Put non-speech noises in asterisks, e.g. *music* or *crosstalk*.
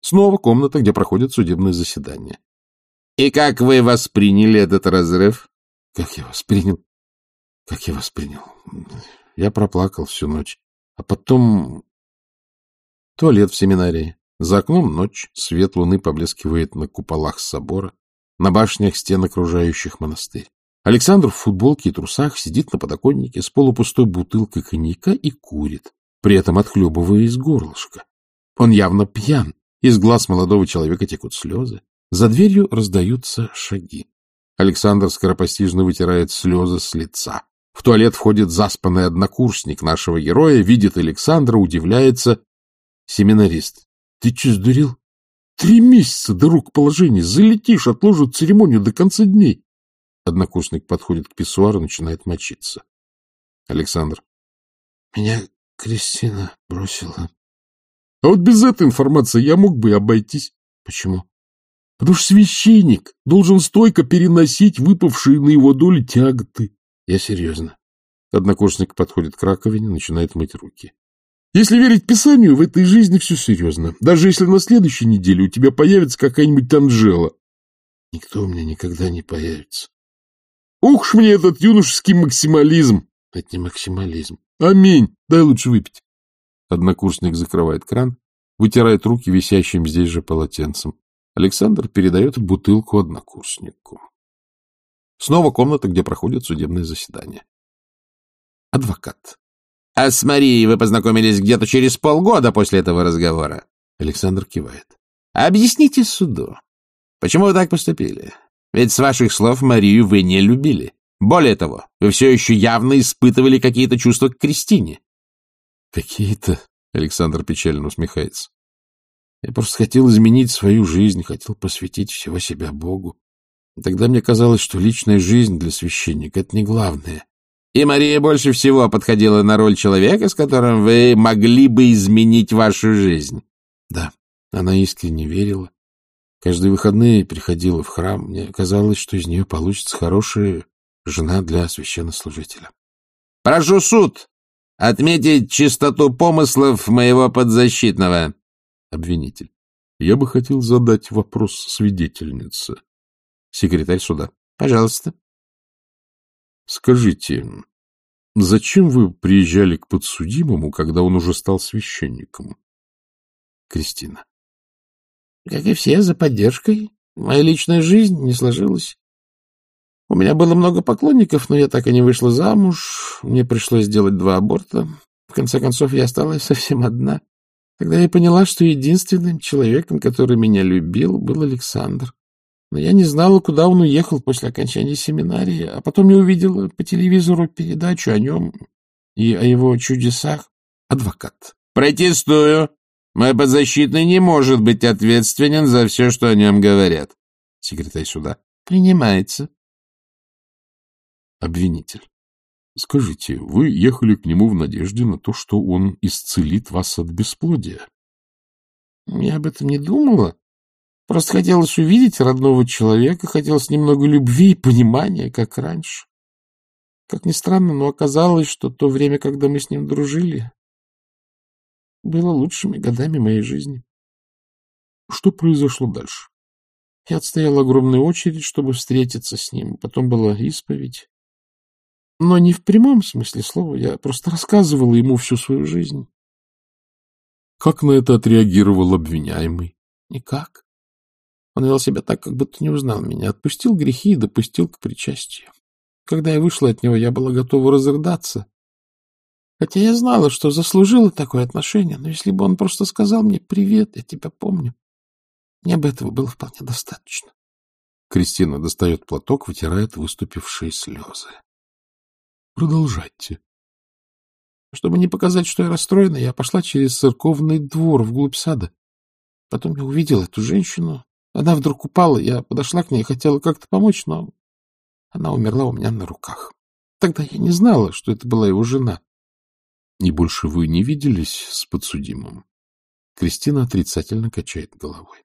Снова комната, где проходит судебное заседание. — И как вы восприняли этот разрыв? — Как я воспринял? Как я воспринял? Я проплакал всю ночь. А потом... Туалет в семинарии. За окном ночь, свет луны поблескивает на куполах собора, на башнях стен, окружающих монастырь. Александр в футболке и трусах сидит на подоконнике с полупустой бутылкой коньяка и курит, при этом отхлебывая из горлышка. Он явно пьян, из глаз молодого человека текут слезы. За дверью раздаются шаги. Александр скоропостижно вытирает слезы с лица. В туалет входит заспанный однокурсник нашего героя, видит Александра, удивляется. Семинарист. — Ты че, сдурел? Три месяца до рук положения. Залетишь, отложат церемонию до конца дней. Однокурсник подходит к писсуару, начинает мочиться. Александр. — Меня Кристина бросила. — А вот без этой информации я мог бы и обойтись. — Почему? — Потому что священник должен стойко переносить выпавшие на его долю тяготы. Я серьезно. Однокурсник подходит к раковине, начинает мыть руки. Если верить Писанию, в этой жизни все серьезно. Даже если на следующей неделе у тебя появится какая-нибудь Анжела. Никто у меня никогда не появится. Ух ж мне этот юношеский максимализм! Это не максимализм. Аминь. Дай лучше выпить. Однокурсник закрывает кран, вытирает руки висящим здесь же полотенцем. Александр передает бутылку однокурснику. Снова комната, где проходит судебное заседание. Адвокат. — А с Марией вы познакомились где-то через полгода после этого разговора? Александр кивает. — Объясните суду, почему вы так поступили? Ведь с ваших слов Марию вы не любили. Более того, вы все еще явно испытывали какие-то чувства к Кристине. — Какие-то? — Александр печально усмехается. — Я просто хотел изменить свою жизнь, хотел посвятить всего себя Богу. И тогда мне казалось, что личная жизнь для священника — это не главное. И Мария больше всего подходила на роль человека, с которым вы могли бы изменить вашу жизнь. Да, она искренне верила. Каждые выходные приходила в храм. Мне казалось, что из нее получится хорошая жена для священнослужителя. — Прошу суд отметить чистоту помыслов моего подзащитного. Обвинитель. Я бы хотел задать вопрос свидетельнице. Секретарь суда. — Пожалуйста. Скажите, зачем вы приезжали к подсудимому, когда он уже стал священником? Кристина. Как и все, за поддержкой. Моя личная жизнь не сложилась. У меня было много поклонников, но я так и не вышла замуж. Мне пришлось сделать два аборта. В конце концов, я осталась *laughs* совсем одна. Тогда я поняла, что единственным человеком, который меня любил, был Александр. Но я не знала, куда он уехал после окончания семинарии, а потом я увидела по телевизору передачу о нем и о его чудесах. Адвокат. Протестую. Мой подзащитный не может быть ответственен за все, что о нем говорят. Секретарь суда. Принимается. Обвинитель. Скажите, вы ехали к нему в надежде на то, что он исцелит вас от бесплодия? Я об этом не думала. Просто хотелось увидеть родного человека, хотелось немного любви и понимания, как раньше. Как ни странно, но оказалось, что то время, когда мы с ним дружили, было лучшими годами моей жизни. Что произошло дальше? Я отстоял огромную очередь, чтобы встретиться с ним. Потом была исповедь. Но не в прямом смысле слова. Я просто рассказывал ему всю свою жизнь. Как на это отреагировал обвиняемый? Никак. Он вел себя так, как будто не узнал меня, отпустил грехи и допустил к причастию. Когда я вышла от него, я была готова разрыдаться. Хотя я знала, что заслужила такое отношение, но если бы он просто сказал мне «Привет, я тебя помню», мне бы этого было вполне достаточно. Кристина достает платок, вытирает выступившие слезы. Продолжайте. Чтобы не показать, что я расстроена, я пошла через церковный двор вглубь сада. Потом я увидела эту женщину, она вдруг упала, я подошла к ней и хотела как-то помочь, но она умерла у меня на руках. Тогда я не знала, что это была его жена. — И больше вы не виделись с подсудимым? Кристина отрицательно качает головой.